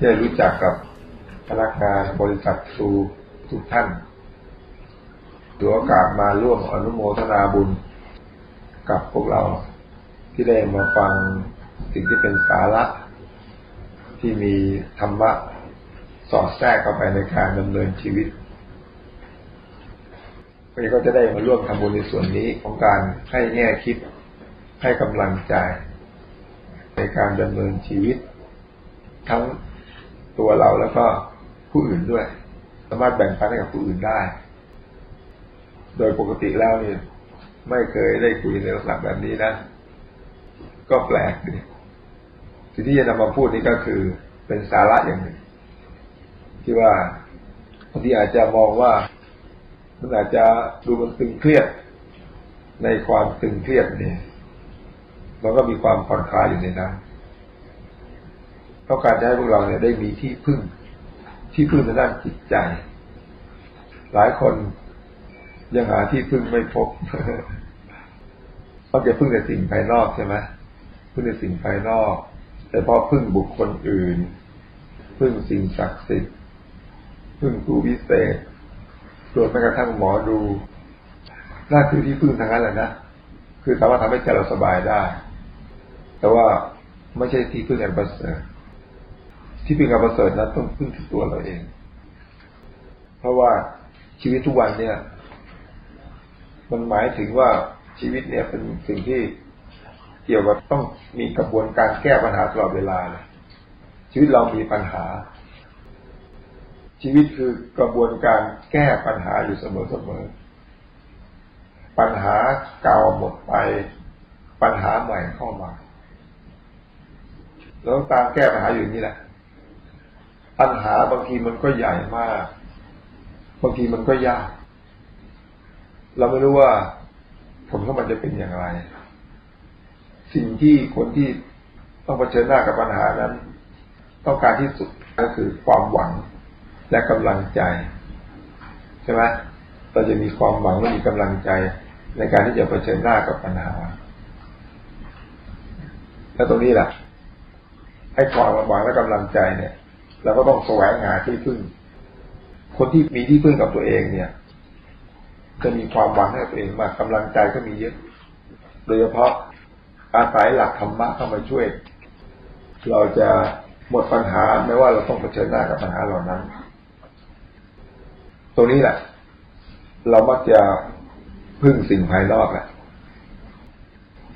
ได้รู้จักกับพนักงานบริษัทครูทุกท่านถือโอกาสมาร่วมอนุโมทนาบุญกับพวกเราที่ได้มาฟังสิ่งที่เป็นสาระ ที่มีธรรมะสอดแทรกเข้าไปในการดำเนินชีวิตก็จะได้มาร่วมทำบุญในส่วนนี้ของการให้แง่คิดให้กำลังใจ ในการดำเนินชีวิต ทั้ง ตัวเราแล้วก็ผู้อื่นด้วย สามารถแบ่งปันให้กับผู้อื่นได้ โดยปกติแล้วนี่ไม่เคยได้คุยในลักษณะแบบนี้นะ ก็แปลกดีสิ่งที่จะนำมาพูดนี้ก็คือเป็นสาระอย่างหนึ่ง ที่ว่าบางทีอาจจะมองว่ามันอาจจะดูมันตึงเครียด ในความตึงเครียดนี่มันก็มีความผ่อนคลายอยู่ในนั้น ต้องการจะให้พวกเราเนี่ยได้มีที่พึ่ง ที่พึ่งในด้านจิตใจ หลายคนยังหาที่พึ่งไม่พบต้องจะพึ่งในสิ่งภายนอกใช่ไหมพึ่งในสิ่งภายนอก แต่พอพึ่งบุคคลอื่น พึ่งสิ่งศักดิ์สิทธิ์พึ่งผู้วิเศษรวมแม้กระทั่งหมอดูนั่นคือที่พึ่งทางนั้นแหละนะคือสามารถทำให้ใจเราสบายได้ แต่ว่าไม่ใช่ที่พึ่งอันประเสริฐ ที่พึ่งอันประเสริฐนั้นต้องพึ่งที่ตัวเราเอง เพราะว่าชีวิตทุกวันเนี่ย มันหมายถึงว่าชีวิตเนี่ยเป็นสิ่งที่เกี่ยวกับต้องมีกระบวนการแก้ปัญหาตลอดเวลาเลยชีวิตเรามีปัญหา ชีวิตคือกระบวนการแก้ปัญหาอยู่เสมอเสมอปัญหาเก่าหมดไป ปัญหาใหม่เข้ามาแล้วตามแก้ปัญหาอยู่นี่แหละ ปัญหาบางทีมันก็ใหญ่มาก บางทีมันก็ยาก เราไม่รู้ว่าผลของมันจะเป็นอย่างไร สิ่งที่คนที่ต้องเผชิญหน้ากับปัญหานั้น ต้องการที่สุดก็คือความหวังและกำลังใจ ใช่ไหมเราจะมีความหวังและมีกำลังใจในการที่จะเผชิญหน้ากับปัญหา แล้วตรงนี้แหละให้ความหวังและกำลังใจเนี่ย เราก็ต้องแสวงหาที่พึ่ง คนที่มีที่พึ่งกับตัวเองเนี่ยจะมีความหวังให้ตัวเองมากกำลังใจก็มีเยอะ โดยเฉพาะอาศัยหลักธรรมะเข้ามาช่วย เราจะหมดปัญหาไม่ว่าเราต้องเผชิญหน้ากับปัญหาเหล่านั้น ตรงนี้แหละ เรามักจะพึ่งสิ่งภายนอกแหละ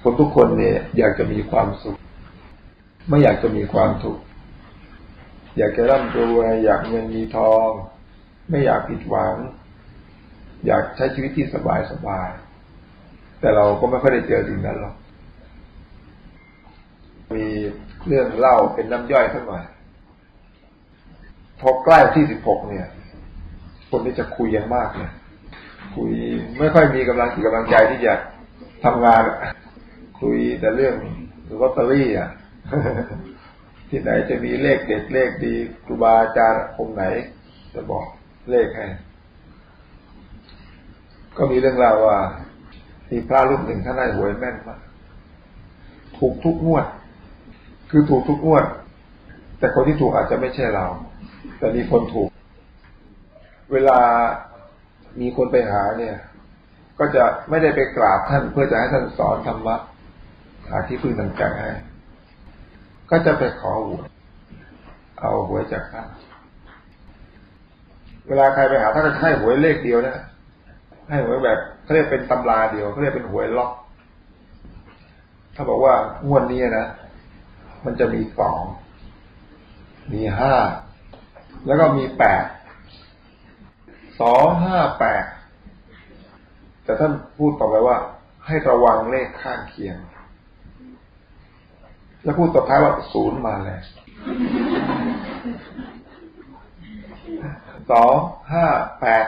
คนทุกคนเนี่ยอยากจะมีความสุข ไม่อยากจะมีความทุกข์ อยากจะร่ำรวยอยากเงินมีทอง ไม่อยากผิดหวัง อยากใช้ชีวิตที่สบายสบาย แต่เราก็ไม่ค่อยได้เจอสิ่งนั้นหรอกมีเรื่องเล่าเป็นน้ำย่อยสักหน่อยพอใกล้ที่สิบหกเนี่ย คนนี้จะคุยยังมากเลยคุยไม่ค่อยมีกำลังจิตกำลังใจที่จะทำงานคุยแต่เรื่องลอตเตอรี่อะ ที่ไหนจะมีเลขเด็ดเลขดีครูบาอาจารย์องค์ไหน จะบอกเลขให้ก็มีเรื่องราวว่ามีพระรูปหนึ่งท่านได้หวยแม่นมากถูกทุกงวด คือถูกทุกงวด แต่คนที่ถูกอาจจะไม่ใช่เรา แต่มีคนถูก เวลามีคนไปหาเนี่ย ก็จะไม่ได้ไปกราบท่านเพื่อจะให้ท่านสอนธรรมะหาที่พึ่งทางใจให้ ก็จะไปขอหวยเอาหวยจากท่านเวลาใครไปหาท่านจะให้หวยเลขเดียวนะให้หวยแบบเขาเรียกเป็นตำราเดียวเขาเรียกเป็นหวยล็อก ถ้าบอกว่างวดนี้นะมันจะมีสองมีห้าแล้วก็มีแปดสองห้าแปดแต่ท่านพูดต่อไปว่า ให้ระวังเลขข้างเคียง แล้วพูดต่อท้ายว่าศูนย์มาแล้วสองห้าแปด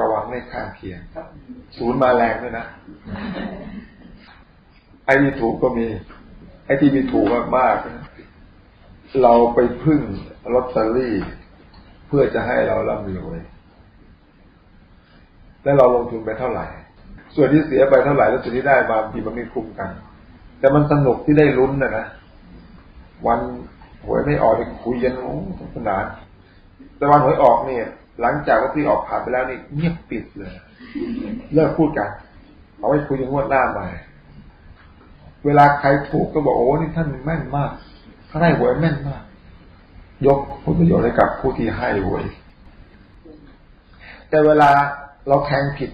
ระวังเลขข้างเคียงศูนย์มาแรงด้วยนะ ไอ้ที่ถูกก็มี ไอ้ที่มีถูกมากๆเราไปพึ่งลอตเตอรี่ เพื่อจะให้เราร่ำรวย แล้วเราลงทุนไปเท่าไหร่ ส่วนที่เสียไปเท่าไหร่แล้วส่วนที่ได้มาบางทีมันไม่คุ้มกัน แต่มันสนุกที่ได้ลุ้นนะนะวันหวยไม่ออกนี่คุยกันโอ้สนานแต่วันหวยออกเนี่ย หลังจากว่าที่ออกผ่านไปแล้วนี่เงียบปิดเลย เลิกพูดกัน เอาไว้คุยกันงวดหน้าใหม่เวลาใครถูกก็บอกโอ้นี่ท่านแม่นมากท่านให้หวยแม่นมาก ยกผลประโยชน์ให้กับผู้ที่ให้หวย แต่เวลาเราแทงผิด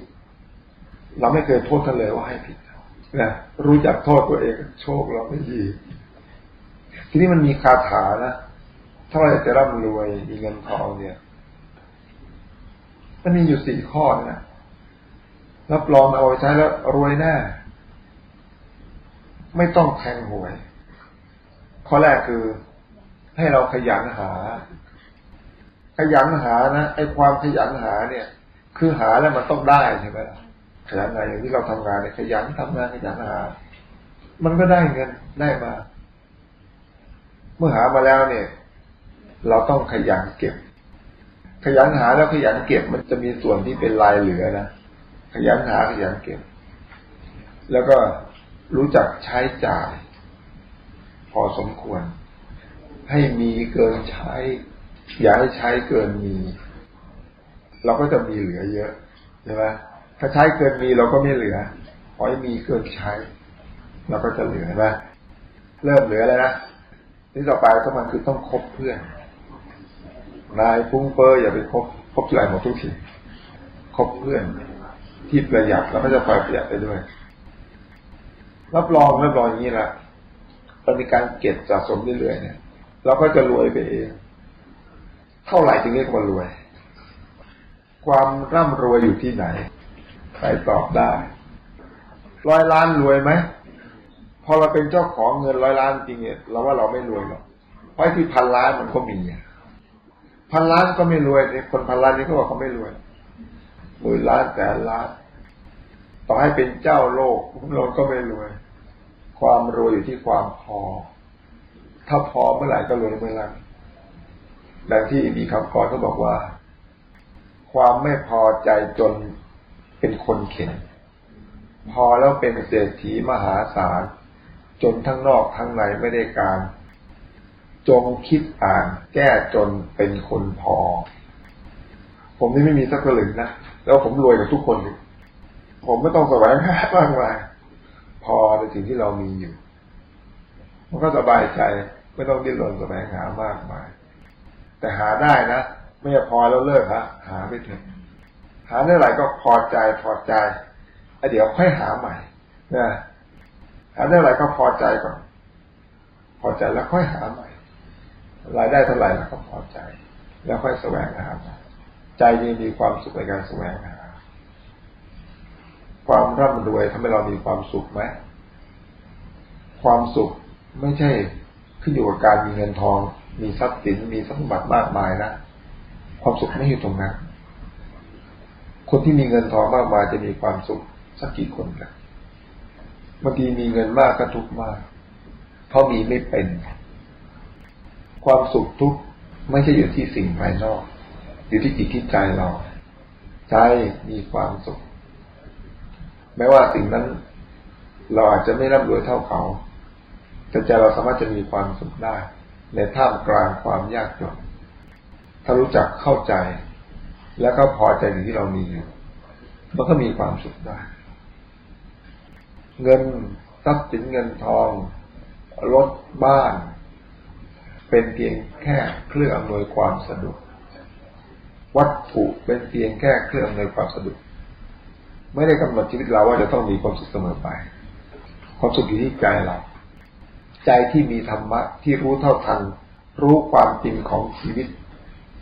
เราไม่เคยโทษท่านเลยว่าให้ผิด นะรู้จักโทษตัวเองโชคเราไม่ดี ทีนี้มันมีคาถานะถ้าเราจะร่ำรวยมีเงินทองเนี่ย มันมีอยู่สี่ข้อนะรับรองเอาไว้ใช้แล้วรวยแน่ไม่ต้องแทงหวย ข้อแรกคือให้เราขยันหา ขยันหานะไอ้ความขยันหาเนี่ย คือหาแล้วมันต้องได้ใช่ไหม ขยันงานอย่างที่เราทำงานเนี่ยขยันทำงานขยันหา มันก็ได้เงินได้มา เมื่อหามาแล้วเนี่ย เราต้องขยันเก็บ ขยันหาแล้วขยันเก็บมันจะมีส่วนที่เป็นลายเหลือนะขยันหาขยันเก็บ แล้วก็รู้จักใช้จ่าย พอสมควร ให้มีเกินใช้ อย่าให้ใช้เกินมี เราก็จะมีเหลือเยอะใช่ไหม ถ้าใช้เกินมีเราก็ไม่เหลือขอให้มีเกินใช้ เราก็จะเหลือนะเริ่มเหลือแล้วนะนี่ต่อไปก็มันคือต้องคบเพื่อน นายฟุ้งเฟออย่าไปคบคบไรหมดทุกทีคบเพื่อน ที่ประหยัดแล้วก็จะคอยประหยัดไปด้วย รับรองรับรองอย่างนี้ละมันมีการเก็บสะสมเรื่อยๆเนี่ยเราก็จะรวยไปเองเท่าไหร่จึงเรียกว่ารวย ความร่ำรวยอยู่ที่ไหน ใครตอบได้ ร้อยล้านรวยไหมพอเราเป็นเจ้าของเงินร้อยล้านจริงเนี่ยเราว่าเราไม่รวยหรอกเพราะที่พันล้านมันก็มีพันล้านก็ไม่รวยคนพันล้านนี้ก็บอกเขาไม่รวยหมื่นล้านแสนล้าน ต่อให้เป็นเจ้าโลกเราก็ไม่รวย ความรวยอยู่ที่ความพอ ถ้าพอเมื่อไหร่ก็รวยเมื่อนั้นดังที่มีคำกรเขาบอกว่า ความไม่พอใจจน เป็นคนเข็น พอแล้วเป็นเศรษฐีมหาศาลจนทั้งนอกทั้งในไม่ได้การ จงคิดอ่านแก้จนเป็นคนพอ ผมนี่ไม่มีสักกระลึงนะ แล้วผมรวยกับทุกคน ผมไม่ต้องแสวงหามากมายพอในสิ่งที่เรามีอยู่ มันก็สบายใจไม่ต้องดิ้นรนแสวงหามากมาย แต่หาได้นะ ไม่พอแล้วเลิกฮะหาไม่ถึง หาเมื่อไหร่ก็พอใจพอใจเดี๋ยวค่อยหาใหม่นะหาเมื่อไหร่ก็พอใจก่อน พอใจแล้วค่อยหาใหม่ รายได้เท่าไหร่แล้วก็พอใจ แล้วค่อยแสวงหาใจยังมีความสุขในการแสวงหา ความร่ำรวยทำให้เรามีความสุขไหมความสุขไม่ใช่ขึ้นอยู่กับการมีเงินทอง มีทรัพย์สินมีสมบัติมากมายนะ ความสุขไม่อยู่ตรงนั้น คนที่มีเงินทองมากมายจะมีความสุขสักกี่คนกันบางทีมีเงินมากก็ทุกข์มาก เพราะมีไม่เป็น ความสุขทุกข์ไม่ใช่อยู่ที่สิ่งภายนอก อยู่ที่จิตที่ใจเรา ใจมีความสุข แม้ว่าสิ่งนั้น เราอาจจะไม่รับรวยเท่าเขา แต่ใจเราสามารถจะมีความสุขได้ ในท่ามกลางความยากจนถ้ารู้จักเข้าใจ แล้วก็พอใจในที่เรามีอยู่มันก็มีความสุขได้ เงินทรัพย์สินเงินทองรถบ้าน เป็นเพียงแค่เครื่องอำนวยความสะดวกวัตถุเป็นเพียงแค่เครื่องอำนวยความสะดวกไม่ได้กำหนดชีวิตเราว่าจะต้องมีความสุขเสมอไป ความสุขอยู่ที่ใจเราใจที่มีธรรมะที่รู้เท่าทัน รู้ความจริงของชีวิต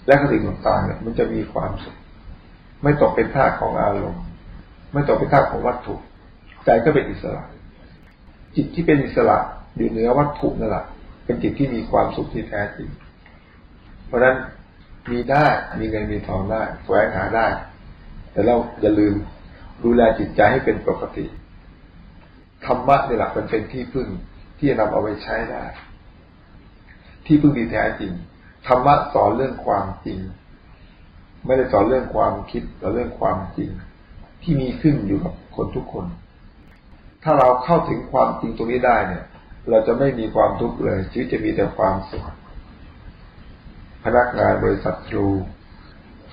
และสิ่งต่างๆเนี่ยมันจะมีความสุขไม่ตกเป็นท่าของอารมณ์ ไม่ตกเป็นท่าของวัตถุ ใจก็เป็นอิสระ จิตที่เป็นอิสระอยู่เหนือวัตถุนั่นแหละเป็นจิตที่มีความสุขที่แท้จริง เพราะฉะนั้นมีได้มีเงินมีทองได้แสวงหาได้ แต่เราอย่าลืมดูแลจิตใจให้เป็นปกติธรรมะในหละมันเป็นที่พึ่งที่จะนำเอาไปใช้ได้ ที่พึ่งดีแท้จริง ธรรมะสอนเรื่องความจริง ไม่ได้สอนเรื่องความคิดแต่เรื่องความจริง ที่มีขึ้นอยู่กับคนทุกคน ถ้าเราเข้าถึงความจริงตรงนี้ได้เนี่ย เราจะไม่มีความทุกข์เลยชีวิตจะมีแต่ความสุขพนักงานบริษัทครู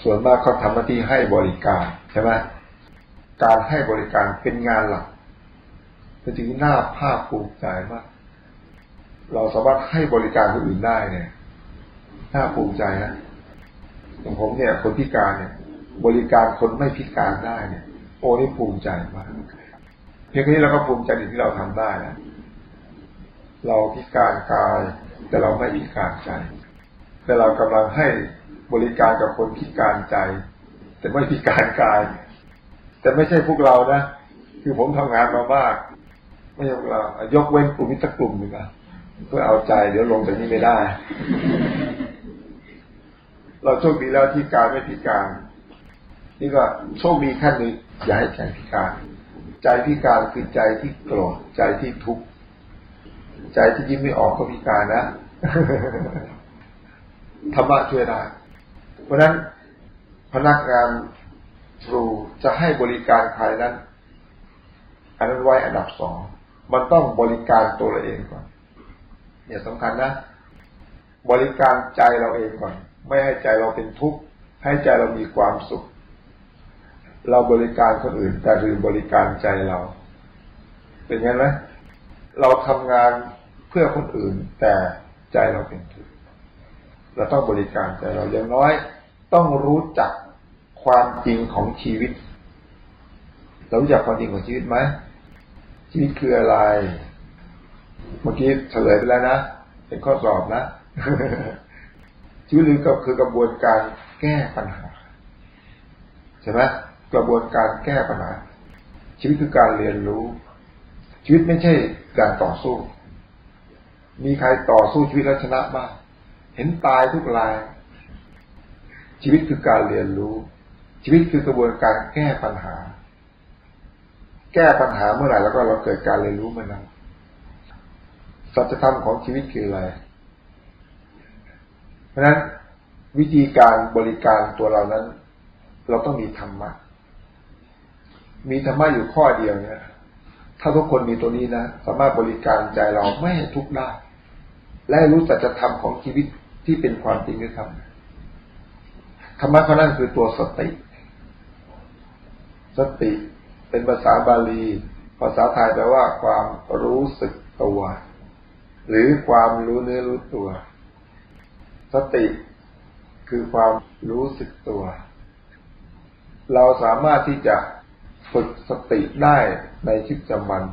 ส่วนมากเขาทำหน้าที่ให้บริการใช่ไหมการให้บริการเป็นงานหลักเป็นสิ่งที่น่าภาคภูมิใจมาก เราสามารถให้บริการคนอื่นได้เนี่ย น่าภูมิใจนะอย่างผมเนี่ย คนพิการเนี่ย บริการคนไม่พิการได้เนี่ย โอ้นี่ภูมิใจมากเพียงนี้เราก็ภูมิใจในที่เราทำได้นะเราพิการกาย แต่เราไม่พิการใจ แต่เรากำลังให้บริการกับคนพิการใจ แต่ไม่พิการกาย แต่ไม่ใช่พวกเรานะคือผมทำงานมามาก ไม่ใช่พวกเรายกเว้นกลุ่มวิตกลุ่มหนึ่งนะเพื่อเอาใจเดี๋ยวลงแต่นี้ไม่ได้ เราโชคดีแล้วที่การไม่พิการ นี่ก็โชคดีขั้นนี้อย่าให้ใจพิการ ใจพิการคือใจที่โกรธใจที่ทุกข์ใจที่ยิ้มไม่ออกก็พิการนะธรรมะช่วยได้เพราะนั้นพนักงานครูจะให้บริการใครนั้นอันนั้นไว้อันดับสองมันต้องบริการตัวเราเองก่อนเนี่ยสำคัญนะ บริการใจเราเองก่อน ไม่ให้ใจเราเป็นทุกข์ให้ใจเรามีความสุข เราบริการคนอื่น แต่ลืมบริการใจเรา เป็นไงไหมเราทำงานเพื่อคนอื่น แต่ใจเราเป็นทุกข์เราต้องบริการใจเราอย่างน้อย ต้องรู้จักความจริงของชีวิต เรารู้จักความจริงของชีวิตไหมชีวิตคืออะไร เมื่อกี้เฉลยไปแล้วนะเป็นข้อสอบนะ ชีวิตก็คือกระบวนการแก้ปัญหาใช่ไหมกระบวนการแก้ปัญหา ชีวิตคือการเรียนรู้ ชีวิตไม่ใช่การต่อสู้ มีใครต่อสู้ชีวิตแล้วชนะบ้างเห็นตายทุกราย ชีวิตคือการเรียนรู้ ชีวิตคือกระบวนการแก้ปัญหา แก้ปัญหาเมื่อไหร่แล้วก็เราเกิดการเรียนรู้เมื่อนั้นสัจธรรมของชีวิตคืออะไร เพราะฉะนั้นวิธีการบริการตัวเรานั้น เราต้องมีธรรมะ มีธรรมะอยู่ข้อเดียวเนี่ย ถ้าทุกคนมีตัวนี้นะสามารถบริการใจเราไม่ให้ทุกข์ได้ และรู้สัจธรรมของชีวิตที่เป็นความจริงด้วยครับธรรมะเขานั่นคือตัวสติ สติเป็นภาษาบาลี ภาษาไทยแปลว่าความรู้สึกตัว หรือความรู้เนื้อรู้ตัว สติคือความรู้สึกตัว เราสามารถที่จะฝึกสติได้ในชีวิตประจำวัน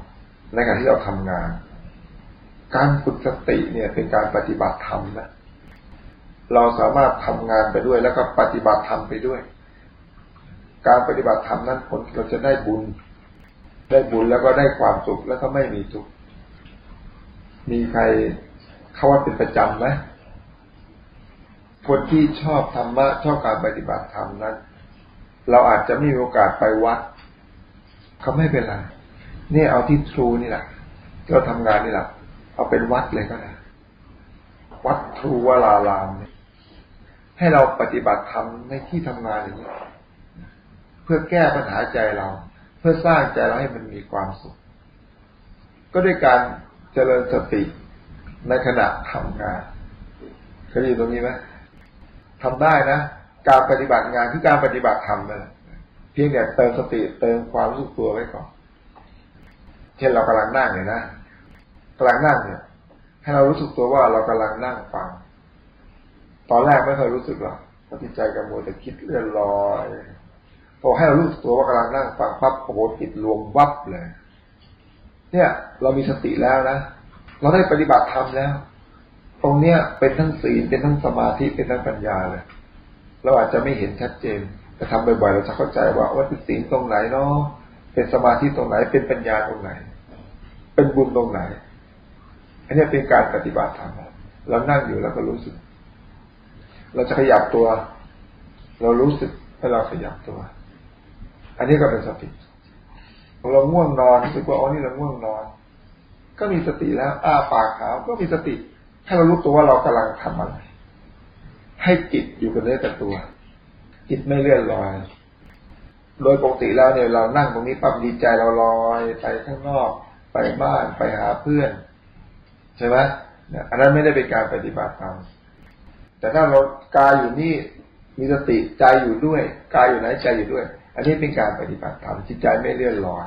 ในการที่เราทำงาน การฝึกสติเนี่ยเป็นการปฏิบัติธรรมนะเราสามารถทำงานไปด้วยแล้วก็ปฏิบัติธรรมไปด้วย การปฏิบัติธรรมนั้นผลเราจะได้บุญ ได้บุญแล้วก็ได้ความสุขแล้วก็ไม่มีทุกข์มีใครเข้าว่าเป็นประจำไหม คนที่ชอบธรรมะชอบการปฏิบัติธรรมนั้น เราอาจจะไม่มีโอกาสไปวัดเขาไม่เป็นไรนี่เอาที่ทรูนี่แหละที่เราทำงานนี่แหละเอาเป็นวัดเลยก็ได้วัดทรูวลารามเนี่ยให้เราปฏิบัติธรรมในที่ทำงานอย่างนี้เพื่อแก้ปัญหาใจเรา เพื่อสร้างใจเราให้มันมีความสุข ก็ด้วยการเจริญสติในขณะทำงานเคยอยู่ตรงนี้ไหม ทำได้นะ การปฏิบัติงานคือการปฏิบัติธรรมนั่นเพียงแต่เติมสติเติมความรู้สึกตัวไว้ก่อนเช่นเรากำลังนั่งเนี่ยนะกำลังนั่งเนี่ย ให้เรารู้สึกตัวว่าเรากำลังนั่งฟัง ตอนแรกไม่เคยรู้สึกหรอกปฏิใจกับโมแต่คิดเลื่อนลอยพอให้เรารู้สึกตัวว่ากำลังนั่งฟังปั๊บโอ้โหจิตรวมวับเลย เนี่ย เรามีสติแล้วนะเราได้ปฏิบัติธรรมแล้ว ตรงเนี้ยเป็นทั้งศีลเป็นทั้งสมาธิเป็นทั้งปัญญาเลยเราอาจจะไม่เห็นชัดเจนแต่ทำบ่อยๆเราจะเข้าใจว่าว่าเป็นศีลตรงไหนเนาะเป็นสมาธิตรงไหน เป็นปัญญาตรงไหน เป็นบุญตรงไหน อันนี้เป็นการปฏิบัติธรรมเรานั่งอยู่แล้วก็รู้สึก เราจะขยับตัว เรารู้สึกให้เราขยับตัว อันนี้ก็เป็นสติเราง่วงนอนรู้สึกว่าอ๋อนี่เราง่วงนอน ก็มีสติแล้ว อ้าปากขาวก็มีสติ ให้เรารู้ตัวว่าเรากำลังทำอะไร ให้จิตอยู่กับเนื้อกับตัว จิตไม่เลื่อนลอย โดยปกติแล้วเนี่ยเรานั่งตรงนี้ปั๊บดีใจเราลอยไปข้างนอก ไปบ้านไปหาเพื่อน ใช่ไหมอันนั้นไม่ได้เป็นการปฏิบัติธรรมแต่ถ้าเรากายอยู่นี่มีสติใจอยู่ด้วยกายอยู่ไหนใจอยู่ด้วย อันนี้เป็นการปฏิบัติธรรมจิตใจไม่เลื่อนลอย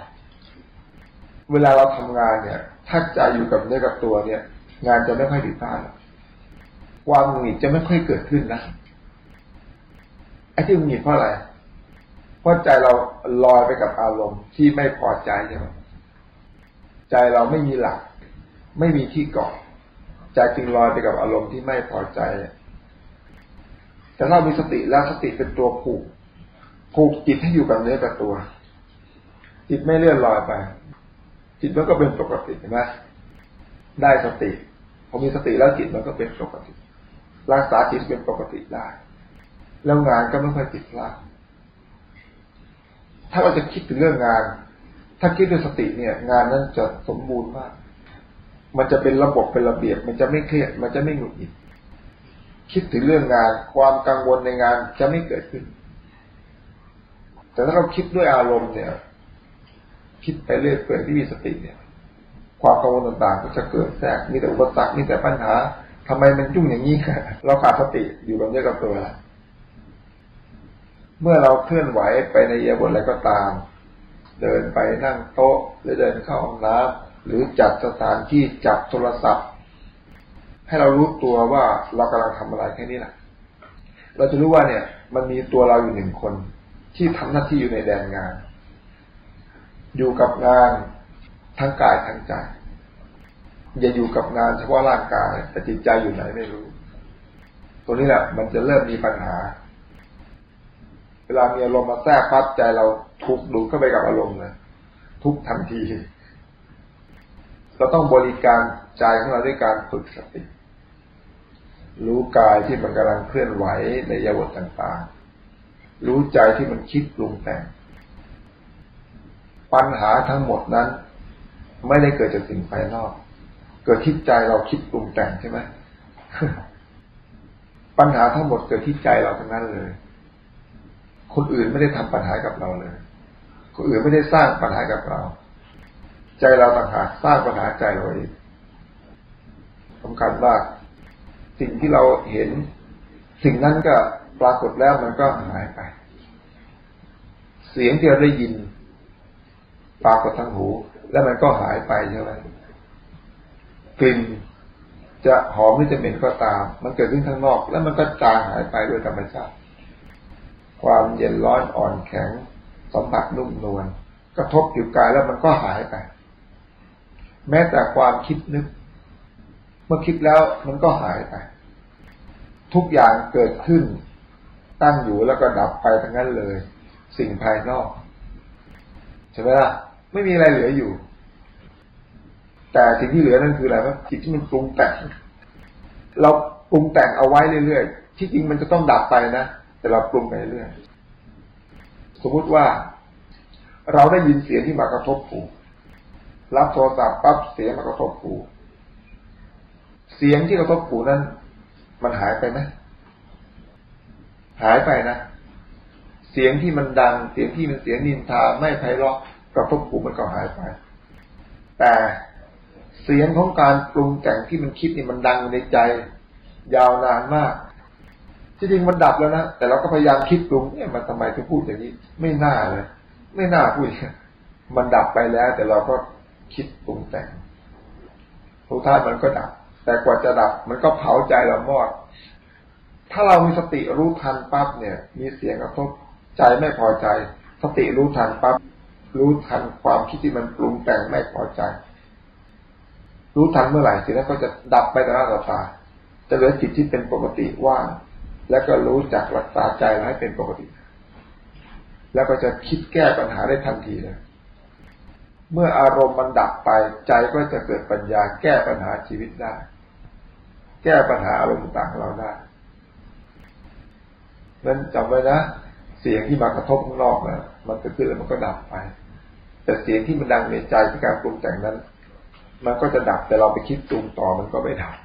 เวลาเราทำงานเนี่ย ถ้าใจอยู่กับเนื้อกับตัวเนี่ย งานจะไม่ค่อยผิดพลาดความหงุดหงิดจะไม่ค่อยเกิดขึ้นนะไอ้ที่หงุดหงิดเพราะอะไรเพราะใจเราลอยไปกับอารมณ์ที่ไม่พอใจใช่ไหมใจเราไม่มีหลัก ไม่มีที่เกาะใจจึงลอยไปกับอารมณ์ที่ไม่พอใจแต่เรามีสติแล้วสติเป็นตัวผูกผูกจิตให้อยู่กับเนื้อกับตัว จิตไม่เลื่อนลอยไป จิตมันก็เป็นปกติใช่ไหมได้สติ อมีสติแล้วจิตมันก็เป็นปกติ รักษาจิตเป็นปกติได้ แล้วงานก็ไม่ค่อยติดพลาดถ้าเราจะคิดถึงเรื่องงาน ถ้าคิดด้วยสติเนี่ย งานนั้นจะสมบูรณ์มาก มันจะเป็นระบบเป็นระเบียบ มันจะไม่เครียด มันจะไม่หงุดหงิด คิดถึงเรื่องงาน ความกังวลในงานจะไม่เกิดขึ้น แต่ถ้าเราคิดด้วยอารมณ์เนี่ย คิดไปเรื่อยเปื่อยที่มีสติเนี่ย ความกังวลต่างๆ ก็จะเกิดแทรกมีแต่อุปสรรคมีแต่ปัญหาทำไมมันยุ่งอย่างนี้เราขาดสติอยู่กับเนื้อกับตัวล้วเมื่อเราเคลื่อนไหวไปในเยบทอะไรก็ตาม เดินไปนั่งโต๊ะหรือเดินเข้าห้องน้ำหรือจัดสถานที่จับโทรศัพท์ ให้เรารู้ตัวว่าเรากำลังทำอะไรแค่นี้แหละเราจะรู้ว่าเนี่ย มันมีตัวเราอยู่หนึ่งคน ที่ทำหน้าที่อยู่ในแดนงาน อยู่กับงาน ทั้งกายทั้งใจอย่าอยู่กับงานเฉพาะร่างกาย แต่จิตใจอยู่ไหนไม่รู้ ตัวนี้แหละ มันจะเริ่มมีปัญหา เวลามีอารมณ์มาแทรกพัดใจเราทุกดูเข้าไปกับอารมณ์เลยทุกทันที เราต้องบริการใจของเราด้วยการฝึกสติ รู้กายที่มันกำลังเคลื่อนไหวในยาบทต่างๆ รู้ใจที่มันคิดปรุงแต่ง ปัญหาทั้งหมดนั้น ไม่ได้เกิดจากสิ่งภายนอก เกิดที่ใจเราคิดปรุงแต่งใช่ไหมปัญหาทั้งหมดเกิดที่ใจเราทั้งนั้นเลย คนอื่นไม่ได้ทำปัญหากับเราเลย คนอื่นไม่ได้สร้างปัญหากับเรา ใจเราต่างหากสร้างปัญหาใจเราเองสำคัญว่าสิ่งที่เราเห็น สิ่งนั้นก็ปรากฏแล้วมันก็หายไป เสียงที่เราได้ยิน ปรากฏทางหู แล้วมันก็หายไปใช่ไหมกลิ่นจะหอมหรือจะเหม็นก็ตาม มันเกิดขึ้นข้างนอก แล้วมันก็จางหายไปโดยธรรมชาติ ความเย็นร้อนอ่อนแข็งสัมผัสนุ่มนวลกระทบผิวกายแล้วมันก็หายไป แม้แต่ความคิดนึก เมื่อคิดแล้วมันก็หายไป ทุกอย่างเกิดขึ้น ตั้งอยู่แล้วก็ดับไปทั้งนั้นเลย สิ่งภายนอกใช่ไหมล่ะ ไม่มีอะไรเหลืออยู่ แต่สิ่งที่เหลือนั่นคืออะไรวะจิตที่มันปรุงแต่งเราปรุงแต่งเอาไว้เรื่อยๆที่จริงมันจะต้องดับไปนะแต่เราปรุงไปเรื่อยสมมุติว่า เราได้ยินเสียงที่มากระทบหูรับโทรศัพท์ปั๊บเสียงมากระทบหูเสียงที่กระทบหูนั้น มันหายไปไหมหายไปนะเสียงที่มันดัง เสียงที่มันเสียงนินทาไม่ไพเราะ กระทบหูมันก็หายไป แต่เสียงของการปรุงแต่งที่มันคิดนี่มันดังในใจ ยาวนานมาก ที่จริงมันดับแล้วนะ แต่เราก็พยายามคิดปรุงเนี่ยมันทำไมถึงพูดอย่างนี้ ไม่น่าเลย ไม่น่าพูดมันดับไปแล้ว แต่เราก็คิดปรุงแต่งทุกท่านมันก็ดับ แต่กว่าจะดับ มันก็เผาใจเรามอด ถ้าเรามีสติรู้ทันปั๊บเนี่ย มีเสียงกระทบใจไม่พอใจ สติรู้ทันปั๊บ รู้ทันความคิดที่มันปรุงแต่งไม่พอใจ รู้ทันเมื่อไหร่สิ่งนั้นก็จะดับไปต่อหน้าต่อตาจะเหลือจิตที่เป็นปกติว่างแล้วก็รู้จักรักษาใจเราให้เป็นปกติ แล้วก็จะคิดแก้ปัญหาได้ทันทีเลย เมื่ออารมณ์มันดับไปใจก็จะเกิดปัญญาแก้ปัญหาชีวิตได้ แก้ปัญหาอารมณ์ต่างเราได้นั้นจำไว้นะเสียงที่มากระทบข้างนอกนะมันเกิดขึ้นแล้วมันก็ดับไป แต่เสียงที่มันดังในใจที่การปรุงแต่งนั้น มันก็จะดับแต่เราไปคิดปรุงต่อมันก็ไม่ดับ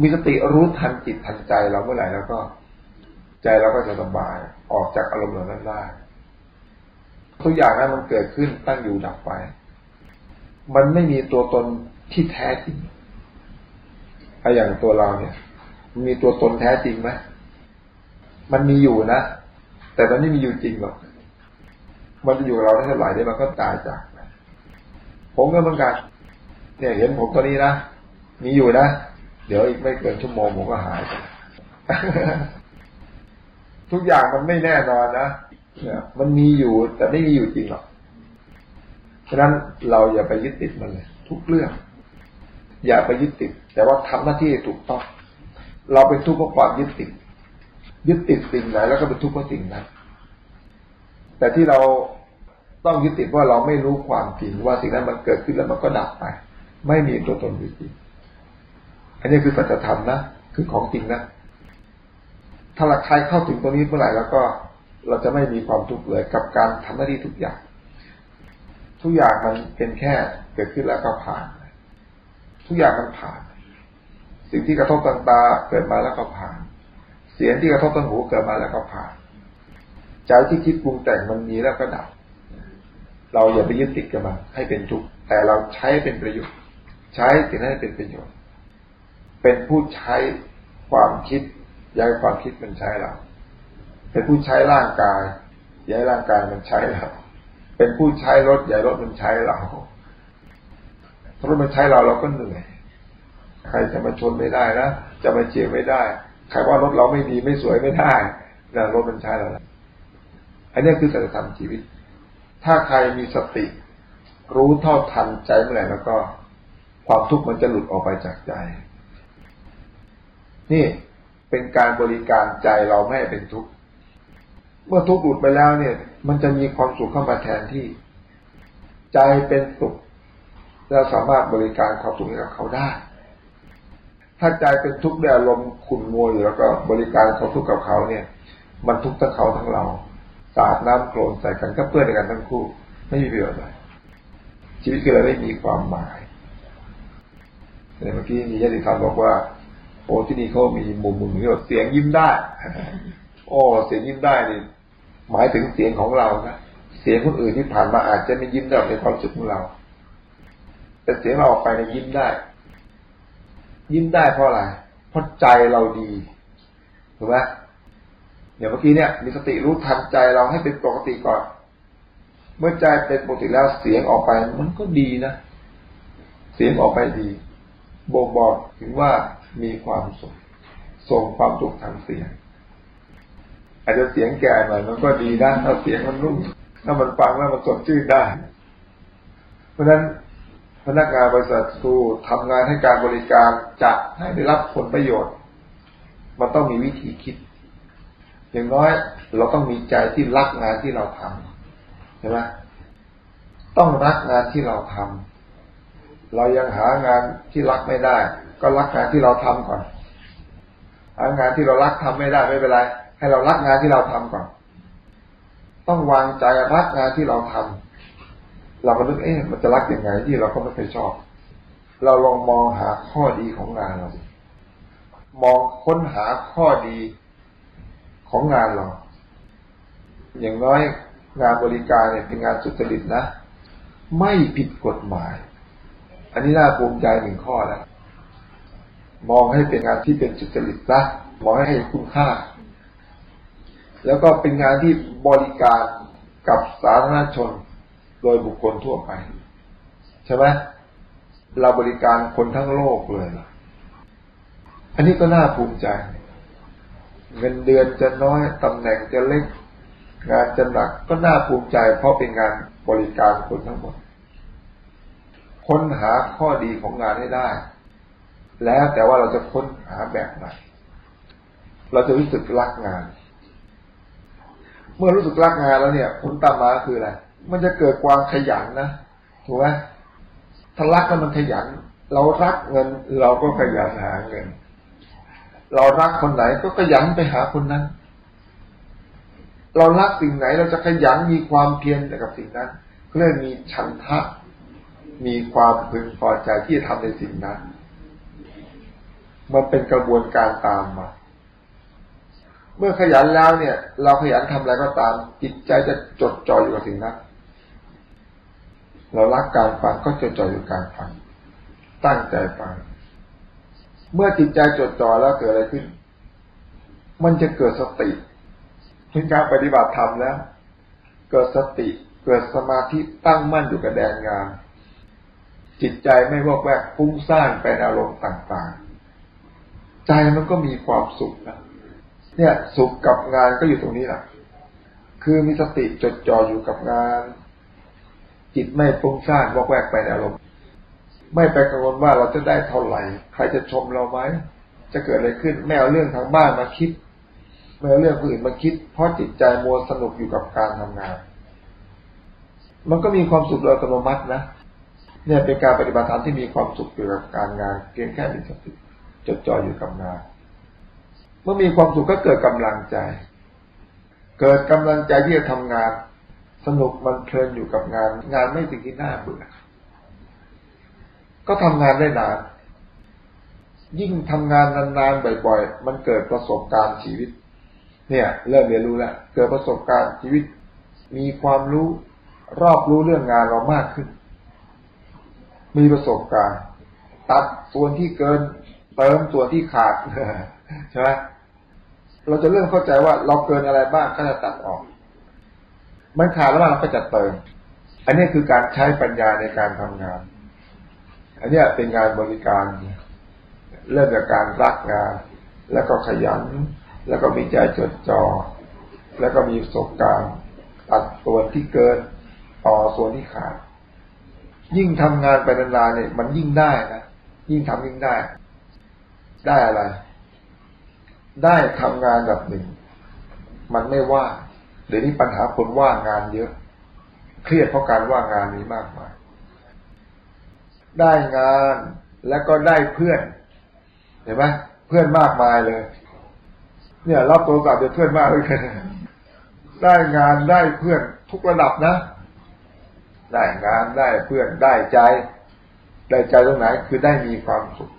มีสติรู้ทันจิตทันใจเราเมื่อไหร่แล้วก็ ใจเราก็จะสบายออกจากอารมณ์เหล่านั้นได้ทุกอย่างนั้นมันเกิดขึ้นตั้งอยู่ดับไป มันไม่มีตัวตนที่แท้จริงถ้าอย่างตัวเราเนี่ยมีตัวตนแท้จริงไหมมันมีอยู่นะ แต่มันไม่มีอยู่จริงหรอก มันจะอยู่กับเราได้เท่าไหร่เดี๋ยวมันก็ตายจากไปผมก็เหมือนกันเนี่ยเห็นผมตัวนี้นะมีอยู่นะเดี๋ยวอีกไม่เกินชั่วโมงผมก็หายไปทุกอย่างมันไม่แน่นอนนะเนี่ยมันมีอยู่แต่ไม่มีอยู่จริงหรอกฉะนั้นเราอย่าไปยึดติดมันเลยทุกเรื่อง อย่าไปยึดติด แต่ว่าทำหน้าที่ถูกต้อง เราเป็นทุกข์เพราะความยึดติด ยึดติดสิ่งไหนแล้วก็เป็นทุกข์เพราะสิ่งนั้นแต่ที่เรา ต้องยึดติดว่าเราไม่รู้ความจริงว่าสิ่งนั้นมันเกิดขึ้นแล้วมันก็ดับไป ไม่มีตัวตนจริง อันนี้คือสัจธรรมนะคือของจริงนะถ้าเราใครเข้าถึงตรงนี้เมื่อไหร่แล้วก็เราจะไม่มีความทุกข์เลยกับการทำหน้าที่ทุกอย่าง ทุกอย่างมันเป็นแค่เกิดขึ้นแล้วก็ผ่าน ทุกอย่างมันผ่าน สิ่งที่กระทบทางตาเกิดมาแล้วก็ผ่าน เสียงที่กระทบทางหูเกิดมาแล้วก็ผ่านใจที่คิดปรุงแต่งมันมีแล้วก็ดับ เราอย่าไปยึดติดกับมันให้เป็นทุกข์แต่เราใช้เป็นประโยชน์ ใช้สิ่งนั้นเป็นประโยชน์ เป็นผู้ใช้ความคิดย้ายความคิดมันใช้เรา เป็นผู้ใช้ร่างกายย้ายร่างกายมันใช้เราเป็นผู้ใช้รถย้ายรถมันใช้เราถ้ารถมันใช้เราเราก็เหนื่อยใครจะมาชนไม่ได้นะจะมาเจียไม่ได้ ใครว่ารถเราไม่ดีไม่สวยไม่ได้นะรถมันใช้เราอันนี้คือสัจธรรมชีวิต ถ้าใครมีสติ รู้เท่าทันใจเมื่อไหร่แล้วก็ ความทุกข์มันจะหลุดออกไปจากใจ นี่เป็นการบริการใจเราไม่ให้เป็นทุกข์เมื่อทุกข์หลุดไปแล้วเนี่ย มันจะมีความสุขเข้ามาแทนที่ ใจเป็นสุขเราสามารถบริการความสุขให้กับเขาได้ ถ้าใจเป็นทุกข์ด้วยอารมณ์ขุ่นมัวอยู่แล้วก็บริการความทุกข์กับเขาเนี่ย มันทุกข์ทั้งเขาทั้งเรา สาดน้ำโคลนใส่กันก็เปื้อนกันทั้งคู่ ไม่มีประโยชน์เลยชีวิตคือเราไม่มีความหมายเมื่อกี้มีญาติธรรมบอกว่าโอ้ที่นี่เขามีมุมมุมที่แบบเสียงยิ้มได้โอ้เสียงยิ้มได้นี่หมายถึงเสียงของเรานะเสียงคนอื่นที่ผ่านมาอาจจะไม่ยิ้มได้ในความสุขของเรา แต่เสียงเราออกไปในยิ้มได้ ยิ้มได้เพราะอะไรเพราะใจเราดีถูกไหม อย่างเมื่อกี้เนี่ยมีสติรู้ทันใจเราให้เป็นปกติก่อน เมื่อใจเป็นปกติแล้วเสียงออกไปมันก็ดีนะ เสียงออกไปดีบ่งบอกถึงว่ามีความสุขส่งความสุขทางเสียง อาจจะเสียงแก่หน่อยมันก็ดีนะถ้าเสียงมันนุ่มถ้ามันฟังแล้วมันสดชื่นได้ เพราะฉะนั้นพนักงานบริษัทครูทำงานให้การบริการจะให้ได้รับผลประโยชน์ มันต้องมีวิธีคิด อย่างน้อยเราต้องมีใจที่รักงานที่เราทำใช่ไหมต้องรักงานที่เราทำเรายังหางานที่รักไม่ได้ ก็รักงานที่เราทำก่อนหางานที่เรารักทำไม่ได้ไม่เป็นไร ให้เรารักงานที่เราทำก่อน ต้องวางใจรักงานที่เราทำเราก็นึกเอ๊ะมันจะรักยังไงที่เราก็ไม่เคยชอบ เราลองมองหาข้อดีของงานเรา มองค้นหาข้อดี ของงานเรา อย่างน้อยงานบริการเนี่ยเป็นงานสุจริตนะ ไม่ผิดกฎหมาย อันนี้น่าภูมิใจหนึ่งข้อนะมองให้เป็นงานที่เป็นสุจริตนะมองให้ให้คุณค่า แล้วก็เป็นงานที่บริการกับสาธารณชนโดยบุคคลทั่วไป ใช่ไหมเราบริการคนทั้งโลกเลย อันนี้ก็น่าภูมิใจ เงินเดือนจะน้อยตำแหน่งจะเล็ก งานจะหนักก็น่าภูมิใจ เพราะเป็นงานบริการคนทั้งหมด ค้นหาข้อดีของงานให้ได้ แล้วแต่ว่าเราจะค้นหาแบบไหนเราจะรู้สึกรักงาน เมื่อรู้สึกรักงานแล้วเนี่ย ผลตามมาคืออะไรมันจะเกิดความขยันนะถูกไหมถ้ารักแล้วมันขยัน เรารักเงินเราก็ขยันหาเงิน เรารักคนไหนก็ขยันไปหาคนนั้น เรารักสิ่งไหนเราจะขยันมีความเพียรกับสิ่งนั้นเรื่อมีฉันทะ มีความพึงพอใจที่จะทำในสิ่งนั้น มันเป็นกระบวนการตามมา เมื่อขยันแล้วเนี่ย เราขยันทำอะไรก็ตาม จิตใจจะจดจ่ออยู่กับสิ่งนั้น เรารักการฟังก็จดจ่ออยู่การฟัง ตั้งใจฟัง เมื่อจิตใจจดจ่อแล้วเกิดอะไรขึ้น มันจะเกิดสติเป็นการปฏิบัติธรรมแล้ว เกิดสติเกิดสมาธิตั้งมั่นอยู่กับแดนงาน จิตใจไม่วอกแวกฟุ้งซ่านไปอารมณ์ต่างๆ ใจมันก็มีความสุขนะเนี่ย สุขกับงานก็อยู่ตรงนี้แหละคือมีสติจดจ่ออยู่กับงาน จิตไม่ฟุ้งซ่านวอกแวกไปอารมณ์ ไม่ไปกังวลว่าเราจะได้เท่าไหร่ ใครจะชมเราไหมจะเกิดอะไรขึ้นไม่เอาเรื่องทางบ้านมาคิดไม่เอาเรื่องอื่นมาคิด เพราะจิตใจมัวสนุกอยู่กับการทำงาน มันก็มีความสุขโดยอัตโนมัตินะเนี่ยเป็นการปฏิบัติธรรมที่มีความสุขอยู่กับการงานเพียงแค่มีสติจดจ่ออยู่กับงาน เมื่อมีความสุขก็เกิดกำลังใจ เกิดกำลังใจที่จะทำงาน สนุกมันเพลินอยู่กับงาน งานไม่สิ่งที่น่าเบื่อ ก็ทำงานได้นาน ยิ่งทำงานนานๆบ่อยๆ มันเกิดประสบการณ์ชีวิต เนี่ยเริ่มเรียนรู้แล้ว เกิดประสบการณ์ชีวิต มีความรู้รอบรู้เรื่องงานเรามากขึ้น มีประสบการณ์ ตัดส่วนที่เกินเติมส่วนที่ขาดใช่ไหมเราจะเริ่มเข้าใจว่าเราเกินอะไรบ้างก็จะตัดออก มันขาดแล้วเราก็จะเติม อันนี้คือการใช้ปัญญาในการทำงาน อันนี้เป็นงานบริการ เริ่มจากการรักงาน แล้วก็ขยัน แล้วก็มีใจจดจอ่อแล้วก็มีประสบการณ์ตัดส่วนที่เกินต่อส่วนที่ขาด ยิ่งทำงานไปนานๆเนี่ย มันยิ่งได้นะยิ่งทำยิ่งได้ ได้อะไร ได้ทำงานแบบหนึ่ง มันไม่ว่าเดี๋ยวนี้ปัญหาคนว่างงานเยอะ เครียดเพราะการว่างงานนี้มากมาย ได้งานแล้วก็ได้เพื่อน เห็นไหมเพื่อนมากมายเลย เนี่ยรับโทรศัพท์จะเพื่อนมากเลยได้งานได้เพื่อนทุกระดับนะ ได้งานได้เพื่อนได้ใจ ได้ใจตรงไหนคือได้มีความสุข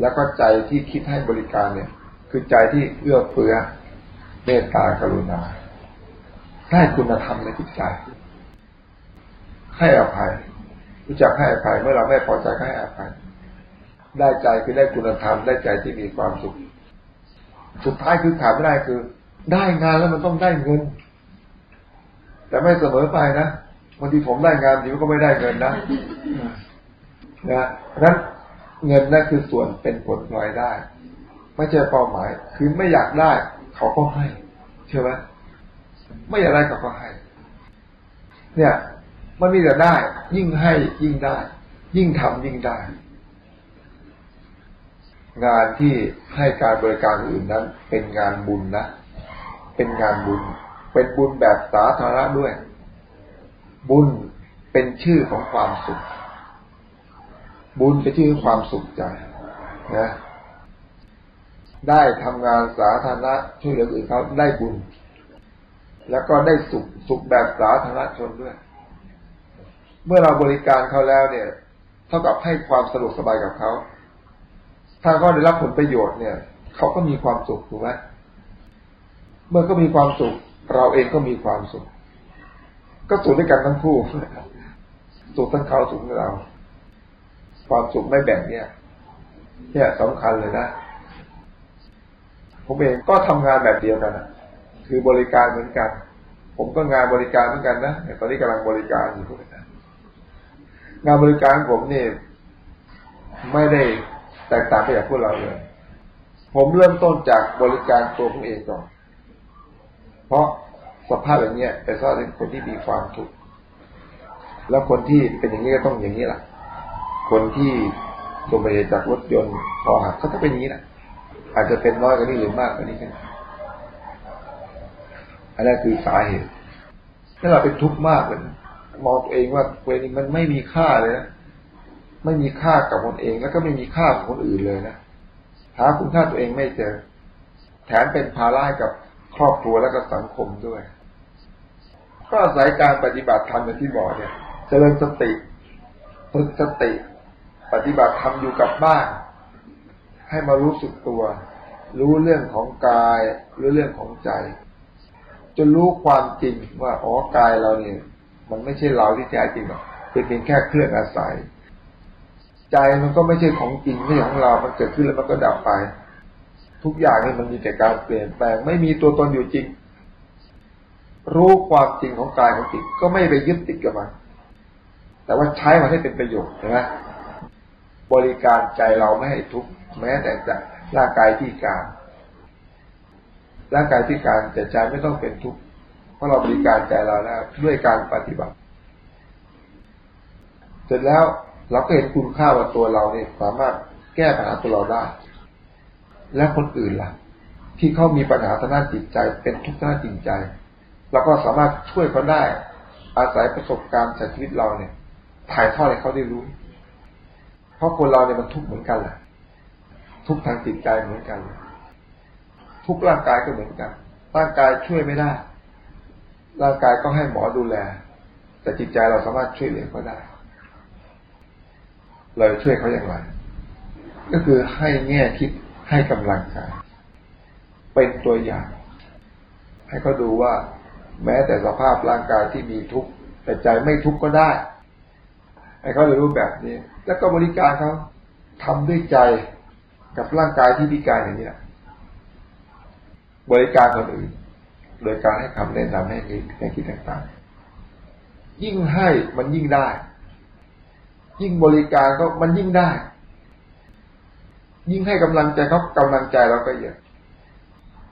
แล้วก็ใจที่คิดให้บริการเนี่ย คือใจที่เอื้อเฟื้อเมตตากรุณา ได้คุณธรรมในจิตใจ ให้อภัย รู้จักให้อภัยเมื่อเราไม่พอใจก็ให้อภัยได้ใจคือได้คุณธรรมได้ใจที่มีความสุข สุดท้ายคือขาดไม่ได้คือ ได้งานแล้วมันต้องได้เงิน แต่ไม่เสมอไปนะบางทีผมได้งานดีก็ไม่ได้เงินนะนะนั้นเงินนั่นคือส่วนเป็นผลพลอยได้ ไม่ใช่เป้าหมาย คือไม่อยากได้ เขาก็ให้ใช่ไหมไม่อยากได้เขาก็ให้ เนี่ย มันมีแต่ได้ ยิ่งให้ยิ่งได้ ยิ่งทำยิ่งได้ งานที่ให้การบริการอื่นนั้น เป็นงานบุญนะ เป็นงานบุญ เป็นบุญแบบสาธารณะด้วย บุญเป็นชื่อของความสุข บุญเป็นชื่อความสุขใจนะได้ทำงานสาธารณะช่วยเหลืออื่นเขาได้บุญ แล้วก็ได้สุขสุขแบบสาธารณชนด้วย เมื่อเราบริการเขาแล้วเนี่ย เท่ากับให้ความสะดวกสบายกับเขาถ้าเขาได้รับผลประโยชน์เนี่ย เขาก็มีความสุขถูกไหมเมื่อก็มีความสุข เราเองก็มีความสุข ก็สุขด้วยกันทั้งคู่สุขทั้งเขาสุขทั้งเรา ความสุขไม่แบ่งเนี่ย เนี่ยสำคัญเลยนะผมเองก็ทำงานแบบเดียวกันนะคือบริการเหมือนกัน ผมก็งานบริการเหมือนกันนะตอนนี้กำลังบริการอยู่นะ งานบริการผมเนี่ยไม่ได้แตกต่างไปจากพวกเราเลย ผมเริ่มต้นจากบริการตัวผมเองก่อน เพราะสภาพอย่างเงี้ยไปซ่อนเป็นคนที่มีความทุกข์แล้วคนที่เป็นอย่างนี้ก็ต้องอย่างนี้แหละคนที่ตัวไปจากรถยนต์พอหักเขาก็เป็นอย่างนี้แหละอาจจะเป็นน้อยกว่านี้หรือมากกว่านี้กันอันนั้นคือสาเหตุถ้าเราเป็นทุกข์มากเลย มองตัวเองว่าตัวเองมันไม่มีค่าเลยนะไม่มีค่ากับคนเอง แล้วก็ไม่มีค่ากับคนอื่นเลยนะหาคุณค่าตัวเองไม่เจอ แถมเป็นภาระกับครอบครัวและก็สังคมด้วย ก็อาศัยการปฏิบัติธรรมอย่างที่บอกเนี่ยเจริญสติฝึกสติ ปฏิบัติธรรมอยู่กับบ้าน ให้มารู้สึกตัว รู้เรื่องของกายรือเรื่องของใจ จนรู้ความจริงว่าอ๋อกายเราเนี่ย มันไม่ใช่เราที่แท้จริงหรอกเป็นเพียงแค่เครื่องอาศัย ใจมันก็ไม่ใช่ของจริงไม่ใช่ของเรา มันเกิดขึ้นแล้วมันก็ดับไป ทุกอย่างนี่มันมีแต่การเปลี่ยนแปลง ไม่มีตัวตนอยู่จริง รู้ความจริงของกายของจิตก็ไม่ไปยึดติดกับมันแต่ว่าใช้มันให้เป็นประโยชน์ใช่ไหมบริการใจเราไม่ให้ทุกข์แม้แต่จะร่างกายที่การร่างกายที่การแต่ใจไม่ต้องเป็นทุกข์ เพราะเราบริการใจเราแล้วด้วยการปฏิบัติ เสร็จแล้วเราก็เห็นคุณค่าว่าตัวเราเนี่ยสามารถแก้ปัญหาตัวเราได้ และคนอื่นล่ะ ที่เขามีปัญหาทางด้านจิตใจ เป็นทุกข์ทางด้านจิตใจเราก็สามารถช่วยเขาได้ อาศัยประสบการณ์จากชีวิตเราเนี่ย ถ่ายทอดให้เขาได้รู้ เพราะคนเราเนี่ยมันทุกข์เหมือนกันแหละทุกทางจิตใจเหมือนกัน ทุกร่างกายก็เหมือนกันร่างกายช่วยไม่ได้ ร่างกายก็ให้หมอดูแล แต่จิตใจเราสามารถช่วยเหลือเขาได้ เราช่วยเขาอย่างไร ก็คือให้แง่คิดให้กำลังใจเป็นตัวอย่าง ให้เขาดูว่า แม้แต่สภาพร่างกายที่มีทุกข์แต่ใจไม่ทุกข์ก็ได้ ให้เขาเลยนรู้แบบนี้ แล้วก็บริการเขาทำด้วยใจกับร่างกายที่พิการอย่างนี้บริการคนอื่น โดยการให้คำแนะนำให้คิดให้คิดต่างๆ ยิ่งให้มันยิ่งได้ ยิ่งบริการก็มันยิ่งได้ ยิ่งให้กำลังใจเขากำลังใจเราก็เยอะ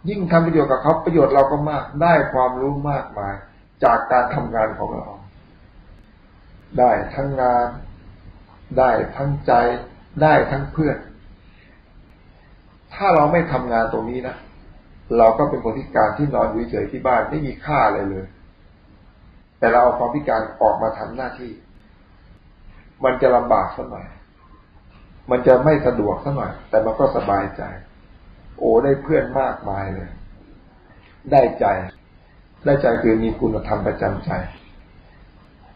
ยิ่งทำประโยชน์กับเขาประโยชน์เราก็มาก ได้ความรู้มากมาย จากการทำงานของเรา ได้ทั้งงาน ได้ทั้งใจ ได้ทั้งเพื่อน ถ้าเราไม่ทำงานตรงนี้นะ เราก็เป็นคนพิการที่นอนอยู่เฉยที่บ้านไม่มีค่าอะไรเลย แต่เราเอาความพิการออกมาทำหน้าที่ มันจะลำบากสักหน่อยมันจะไม่สะดวกสักหน่อยแต่มันก็สบายใจ โอ้ได้เพื่อนมากมายเลย ได้ใจ ได้ใจคือมีคุณธรรมประจำใจ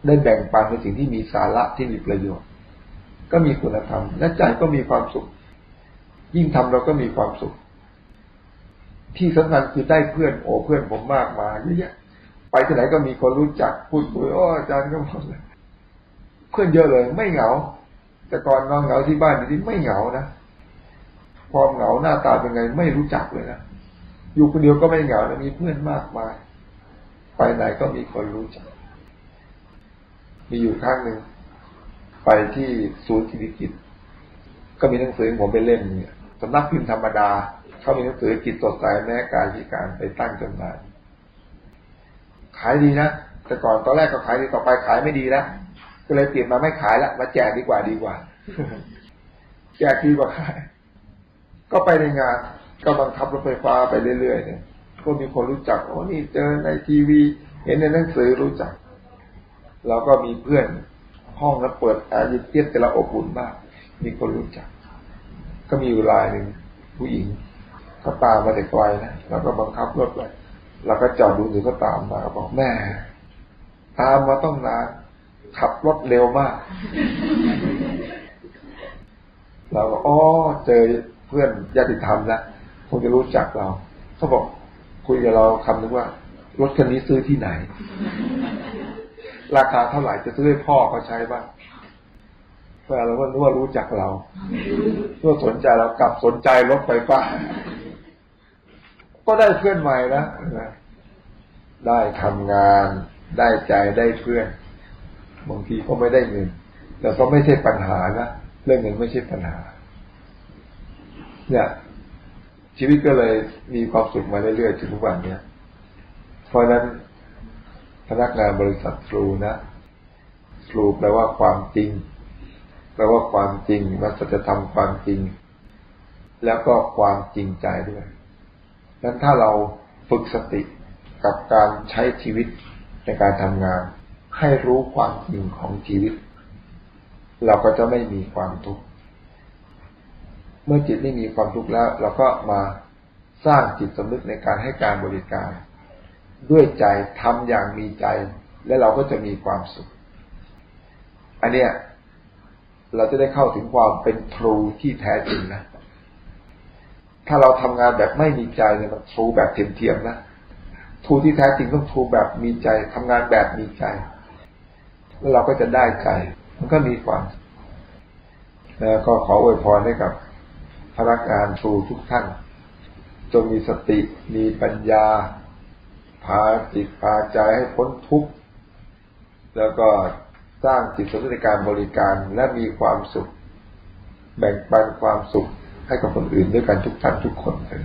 ได้แบ่งปันในสิ่งที่มีสาระที่มีประโยชน์ ก็มีคุณธรรม และใจก็มีความสุข ยิ่งทำเราก็มีความสุข ที่สำคัญคือได้เพื่อนโอ้เพื่อนผมมากมายเยอะแยะไปที่ไหนก็มีคนรู้จักพูดคุยอ้ออาจารย์ก็หมดเลยเพื่อนเยอะเลย ไม่เหงา แต่ก่อนนอนเหงาที่บ้านเดี๋ยวนี้ไม่เหงานะความเหงาหน้าตาเป็นไงไม่รู้จักเลยนะอยู่คนเดียวก็ไม่เหงานะมีเพื่อนมากมาย ไปไหนก็มีคนรู้จัก มีอยู่ครั้งหนึ่งไปที่ศูนย์กิจกิจก็มีหนังสือผมไปเล่มเนี่ยสำนักพิมพ์ธรรมดา เขามีหนังสือจิตสดใสแม้กายพิการไปตั้งจำหน่ายขายดีนะ แต่ก่อนตอนแรกก็ขายดีต่อไปขายไม่ดีแล้วก็เลยเปลี่ยนมาไม่ขายละมาแจกดีกว่าดีกว่า แจกดีกว่าขาย ก็ไปในงาน ก็บังคับรถไฟฟ้าไปเรื่อยๆเนี่ยก็มีคนรู้จักโอ้นี่เจอในทีวี เห็นในหนังสือรู้จักเราก็มีเพื่อนห้องแล้วเปิดแอร์เย็นๆแต่เราอบอุ่นมาก มีคนรู้จัก ก็มีอยู่รายหนึ่งผู้หญิง เขาตามมาแต่ไกลนะเราก็บังคับรถไปเราก็จอดดูถึงก็ตามมาบอกแม่ ตามมาต้องนานขับรถเร็วมาก เราก็อ๋อเจอเพื่อนญาติธรรมแล้วคงจะรู้จักเราเขาบอกคุยกับเราคำนึงว่ารถคันนี้ซื้อที่ไหน ราคาเท่าไหร่จะซื้อให้พ่อเขาใช้บ้างเพื่อเราก็รู้ว่ารู้จักเราเพื่อสนใจเรากลับสนใจรถไฟฟ้า ก็ได้เพื่อนใหม่นะได้ทำงานได้ใจได้เพื่อนบางทีก็ไม่ได้เงินแต่ก็ไม่ใช่ปัญหานะเรื่องเงินไม่ใช่ปัญหา เนี่ย ชีวิตก็เลยมีความสุขมาเรื่อยๆถึงทุกวันเนี้ยเพราะนั้นพนักงานบริษัทครูนะครูแปลว่าความจริงแปลว่าความจริงมันจะทำความจริง แล้วก็ความจริงใจด้วย นั้นถ้าเราฝึกสติกับการใช้ชีวิตในการทำงาน ให้รู้ความจริงของชีวิต เราก็จะไม่มีความทุกข์ เมื่อจิตไม่มีความทุกข์แล้ว เราก็มาสร้างจิตสำนึกในการให้การบริการ ด้วยใจทำอย่างมีใจ และเราก็จะมีความสุข อันเนี้ยเราจะได้เข้าถึงความเป็นครูที่แท้จริงนะ ถ้าเราทำงานแบบไม่มีใจเนี่ยมันครูแบบเทียมๆนะครูที่แท้จริงต้องครูแบบมีใจทำงานแบบมีใจ แล้วเราก็จะได้ใจ มันก็มีความแล้วก็ขออวยพรให้กับพนักงานครูทุกท่าน จงมีสติมีปัญญา พาจิตพาใจให้พ้นทุกข์แล้วก็สร้างจิตสำนึกในการบริการและมีความสุข แบ่งปันความสุข ให้กับคนอื่นด้วยกันทุกท่านทุกคนเลย